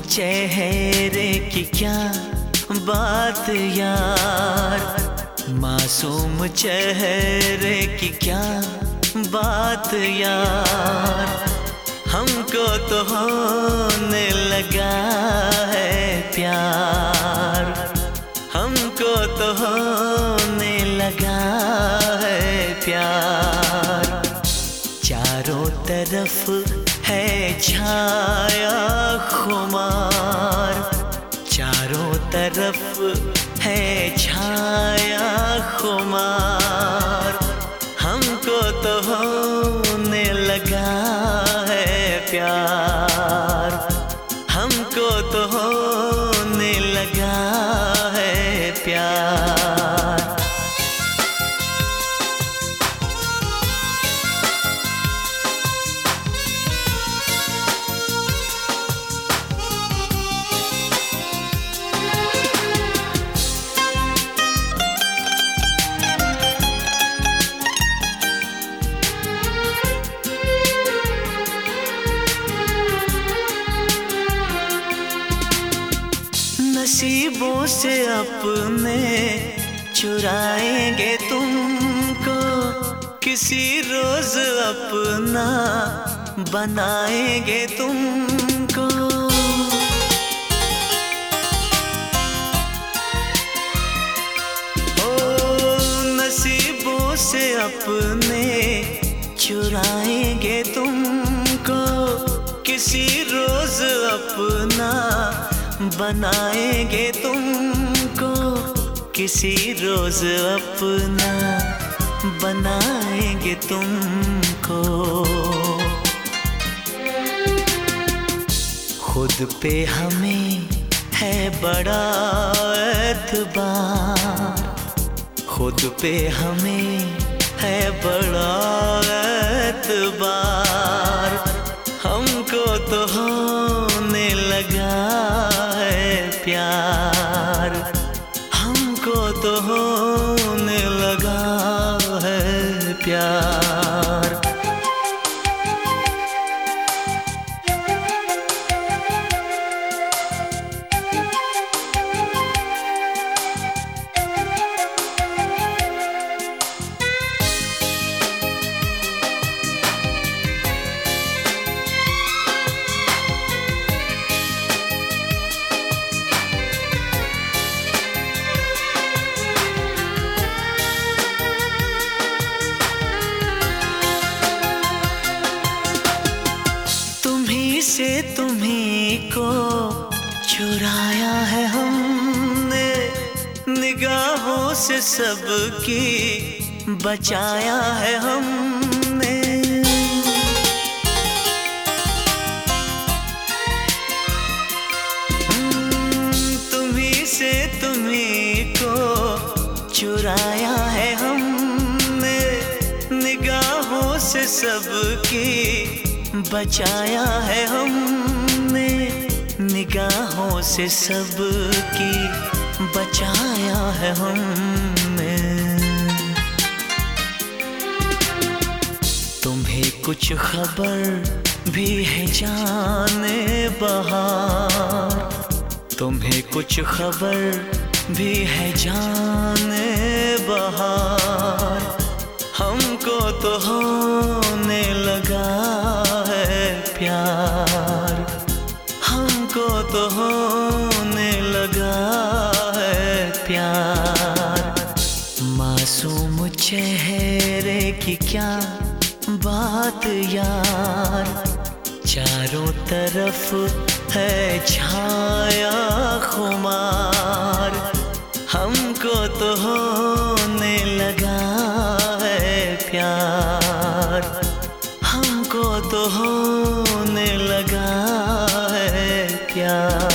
चेहरे की क्या बात यार? मासूम चेहरे की क्या बात यार? हमको तो होने लगा है प्यार। हमको तो होने लगा है प्यार। चारों तरफ़ है छाया खुमार। चारों तरफ़ है छाया खुमार। हमको तो होने लगा है प्यार। नसीबों से अपने चुराएँगे तुमको। किसी रोज अपना बनाएँगे तुमको। ओ, नसीबों से अपने चुराएँगे तुमको। किसी रोज अपना बनाएँगे तुमको। किसी रोज अपना बनाएँगे तुमको। खुद पे हमें है बड़ा एतबार। खुद पे हमें है बड़ा एतबार। प्यार चुराया है हमने निगाहों से सबकी, बचाया है हमने। तुम्ही से तुम्ही को चुराया है हमने, निगाहों से सबकी, बचाया है हमने। निगाहों सब की बचाया है हमने। तुम्हें कुछ खबर भी है जाने बहार। तुम्हें कुछ खबर भी है जाने तुमको तो होने लगा है प्यार। मासूम चेहरे की क्या बात यार? चारों तरफ़ है छाया खुमार। हमको तो होने लगा है प्यार। हमको तो हो Yeah.